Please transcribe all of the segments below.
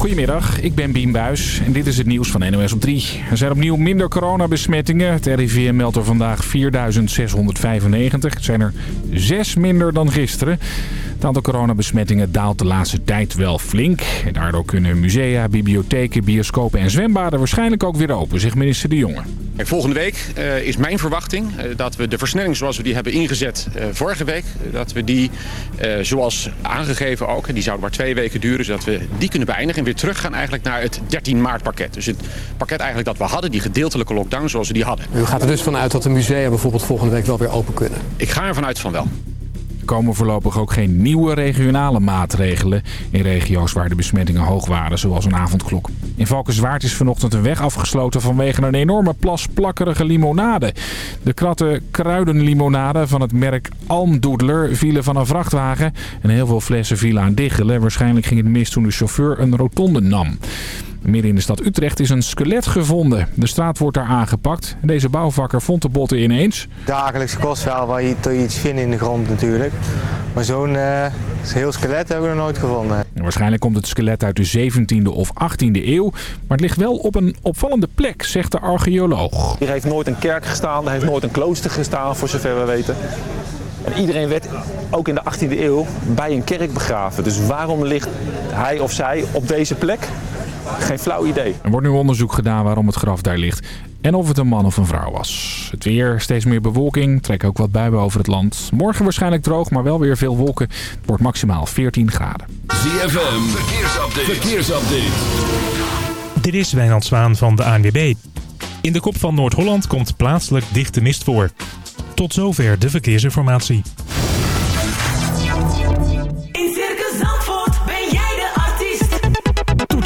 Goedemiddag, ik ben Bien Buis en dit is het nieuws van NOS op 3. Er zijn opnieuw minder coronabesmettingen. Het RIVM meldt er vandaag 4.695. Het zijn er zes minder dan gisteren. Het aantal coronabesmettingen daalt de laatste tijd wel flink. En daardoor kunnen musea, bibliotheken, bioscopen en zwembaden waarschijnlijk ook weer open, zegt minister De Jonge. Volgende week uh, is mijn verwachting uh, dat we de versnelling zoals we die hebben ingezet uh, vorige week... dat we die zoals aangegeven ook, en die zouden maar twee weken duren... zodat we die kunnen beëindigen en weer teruggaan eigenlijk naar het 13 maart pakket. Dus het pakket eigenlijk dat we hadden, die gedeeltelijke lockdown zoals we die hadden. U gaat er dus vanuit dat de musea bijvoorbeeld volgende week wel weer open kunnen? Ik ga er vanuit van wel. Er komen voorlopig ook geen nieuwe regionale maatregelen in regio's waar de besmettingen hoog waren, zoals een avondklok. In Valkenswaard is vanochtend een weg afgesloten vanwege een enorme plas plakkerige limonade. De kratten kruidenlimonade van het merk Almdoedler vielen van een vrachtwagen en heel veel flessen vielen aan diggelen. Waarschijnlijk ging het mis toen de chauffeur een rotonde nam. Midden in de stad Utrecht is een skelet gevonden. De straat wordt daar aangepakt. Deze bouwvakker vond de botten ineens. Dagelijks kost wel waar je toch iets vindt in de grond natuurlijk. Maar zo'n uh, heel skelet hebben we nog nooit gevonden. En waarschijnlijk komt het skelet uit de 17e of 18e eeuw. Maar het ligt wel op een opvallende plek, zegt de archeoloog. Hier heeft nooit een kerk gestaan, er heeft nooit een klooster gestaan voor zover we weten. En iedereen werd ook in de 18e eeuw bij een kerk begraven. Dus waarom ligt hij of zij op deze plek? Geen flauw idee. Er wordt nu onderzoek gedaan waarom het graf daar ligt en of het een man of een vrouw was. Het weer, steeds meer bewolking, trekken ook wat buien over het land. Morgen waarschijnlijk droog, maar wel weer veel wolken. Het wordt maximaal 14 graden. ZFM, verkeersupdate. verkeersupdate. Dit is Wijnand Zwaan van de ANWB. In de kop van Noord-Holland komt plaatselijk dichte mist voor. Tot zover de verkeersinformatie.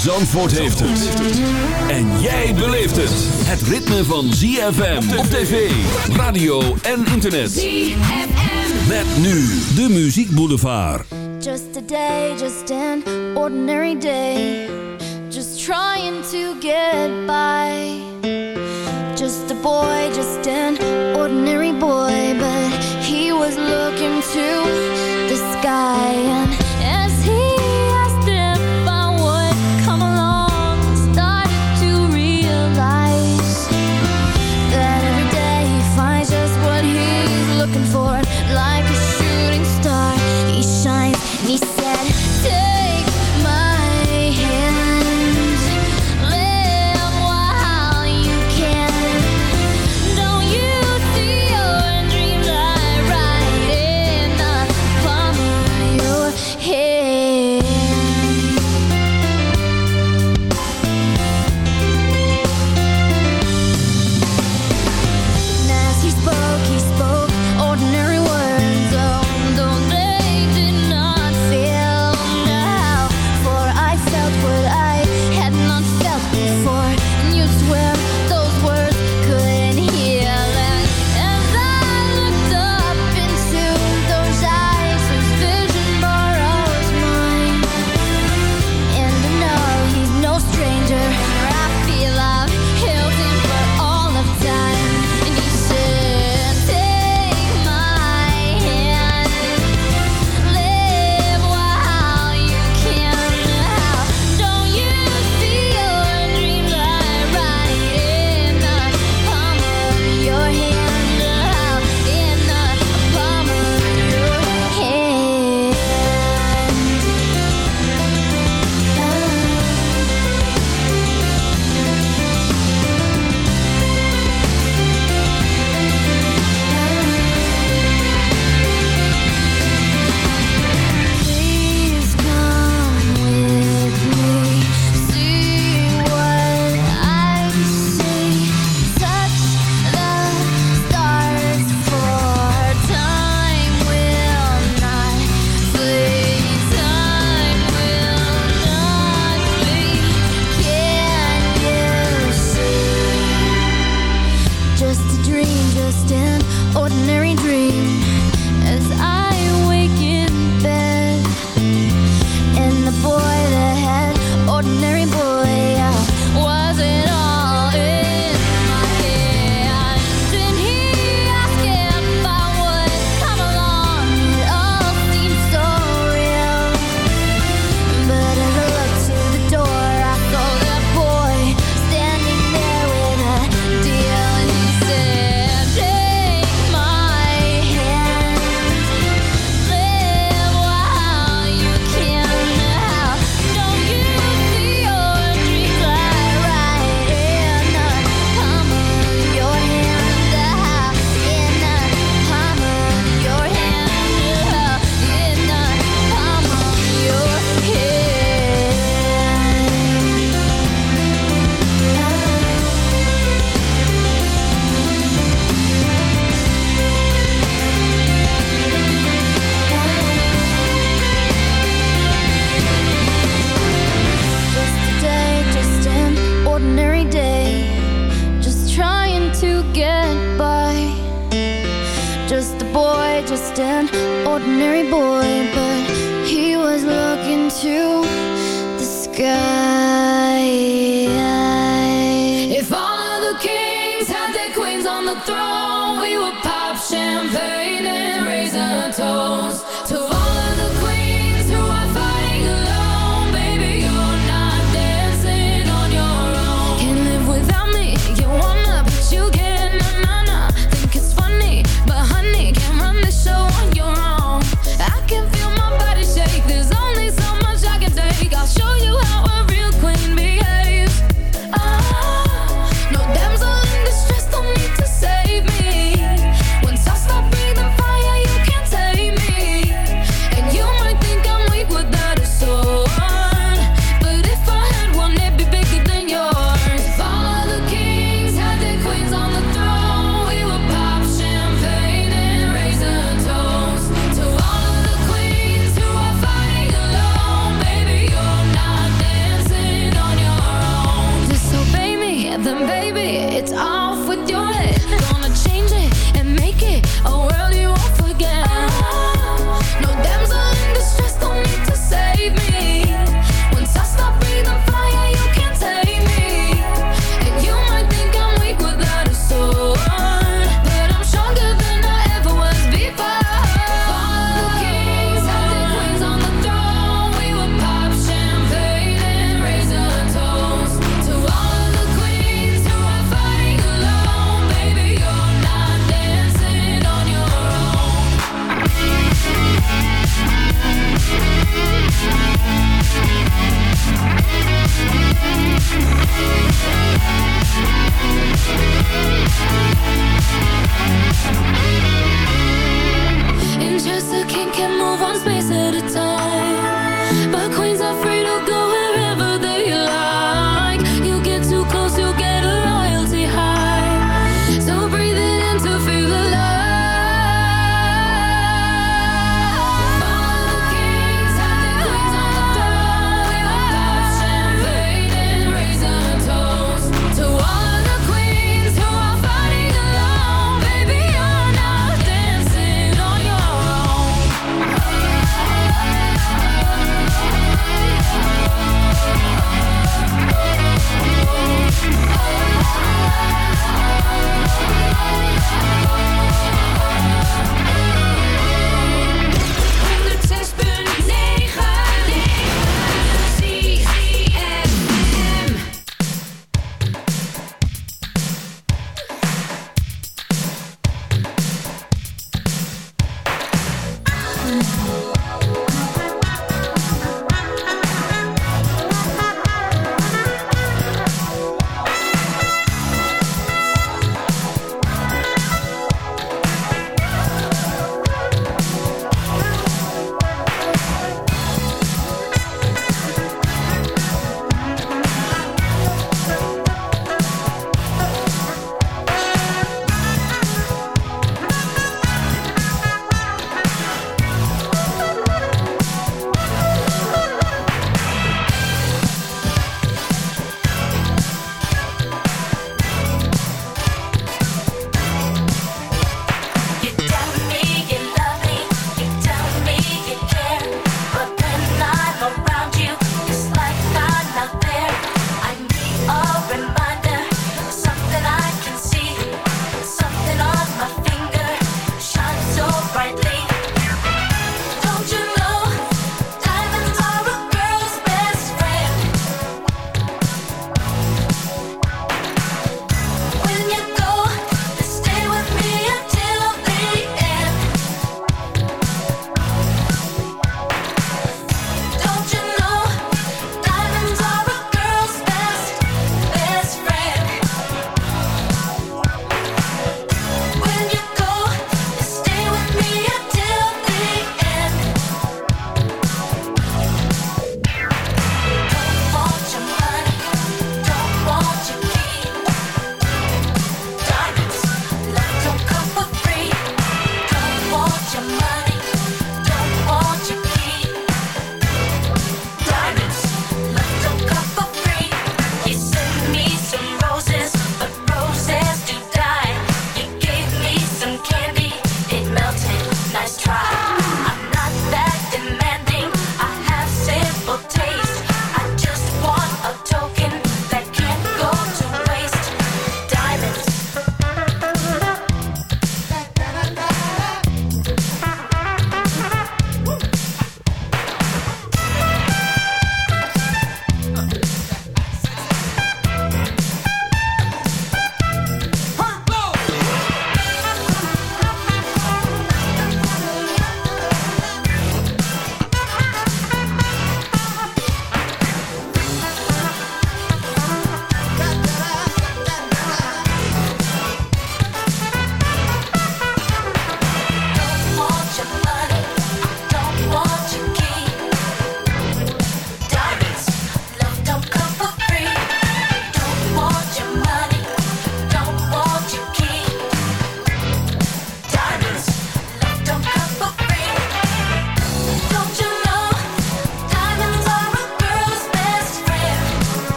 Zandvoort heeft het. En jij beleeft het. Het ritme van ZFM op tv, radio en internet. ZFM. Met nu de Muziek Boulevard. Just a day, just an ordinary day. Just trying to get by. Just a boy, just an ordinary boy. But he was looking to the sky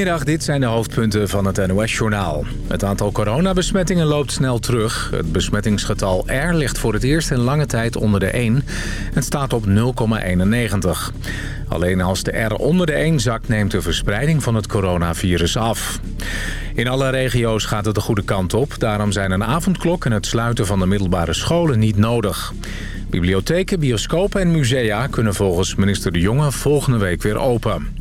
Goedemiddag, dit zijn de hoofdpunten van het NOS-journaal. Het aantal coronabesmettingen loopt snel terug. Het besmettingsgetal R ligt voor het eerst in lange tijd onder de 1 en staat op 0,91. Alleen als de R onder de 1 zakt neemt de verspreiding van het coronavirus af. In alle regio's gaat het de goede kant op. Daarom zijn een avondklok en het sluiten van de middelbare scholen niet nodig. Bibliotheken, bioscopen en musea kunnen volgens minister De Jonge volgende week weer open.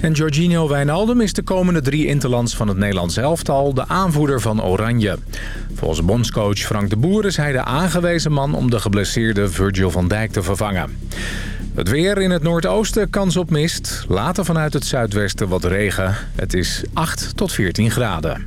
En Jorginho Wijnaldum is de komende drie interlands van het Nederlands elftal de aanvoerder van Oranje. Volgens bondscoach Frank de Boer is hij de aangewezen man om de geblesseerde Virgil van Dijk te vervangen. Het weer in het noordoosten, kans op mist. Later vanuit het zuidwesten wat regen. Het is 8 tot 14 graden.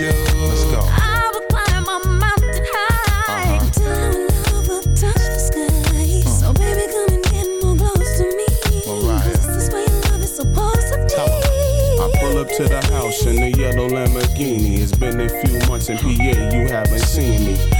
You. Let's go. I will climb a mountain high uh-huh. our love will touch the sky. Uh-huh. So baby, come and get more close to me. This is where your love is supposed to be. I pull up to the house in the yellow Lamborghini. It's been a few months in PA, you haven't seen me.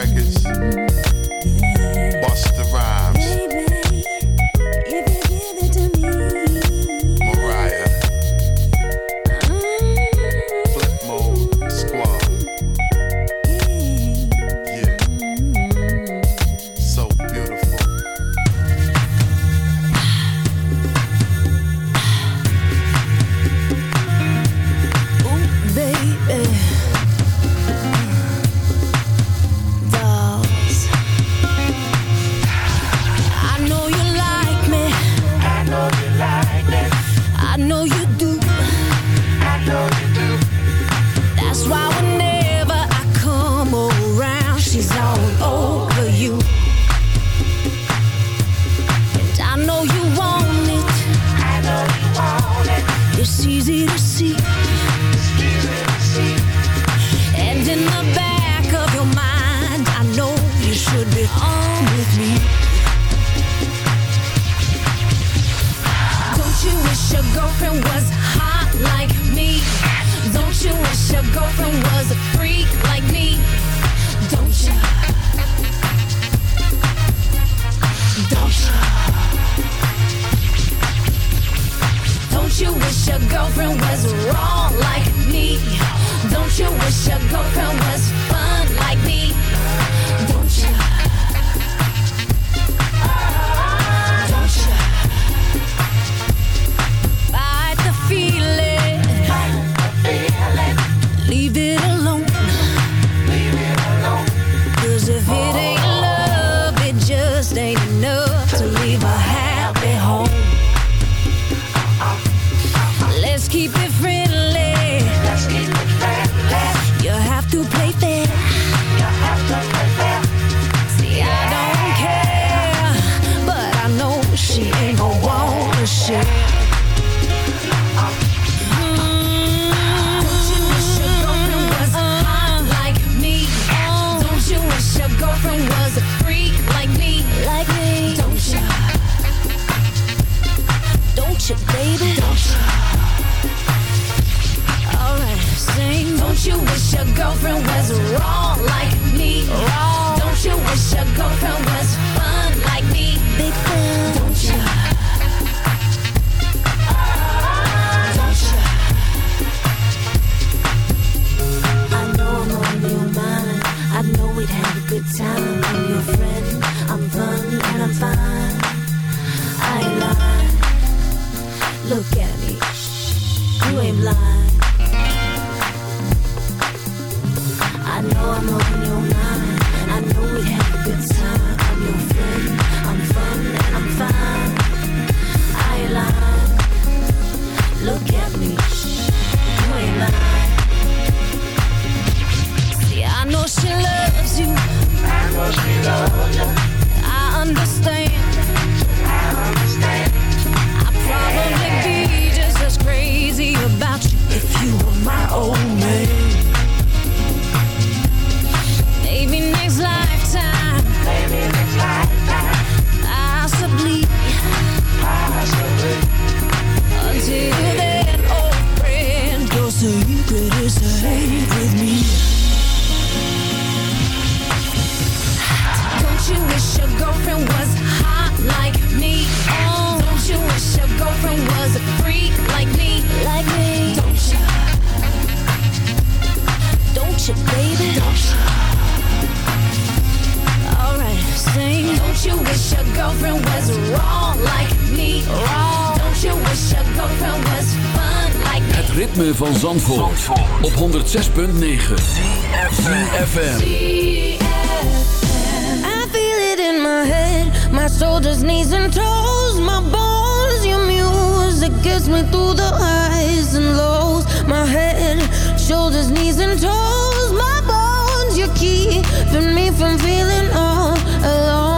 Records, Don't you wish your girlfriend was wrong like me? Wrong. Don't you wish your girlfriend was fun like me? Het ritme van Zandvoort, Zandvoort. op 106.9 ZFM I feel it in my head My shoulders, knees and toes My bones, your music Gets me through the highs and lows My head, shoulders, knees and toes My bones, your key Keeping me from feeling all alone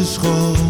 volmaakte schoonheid.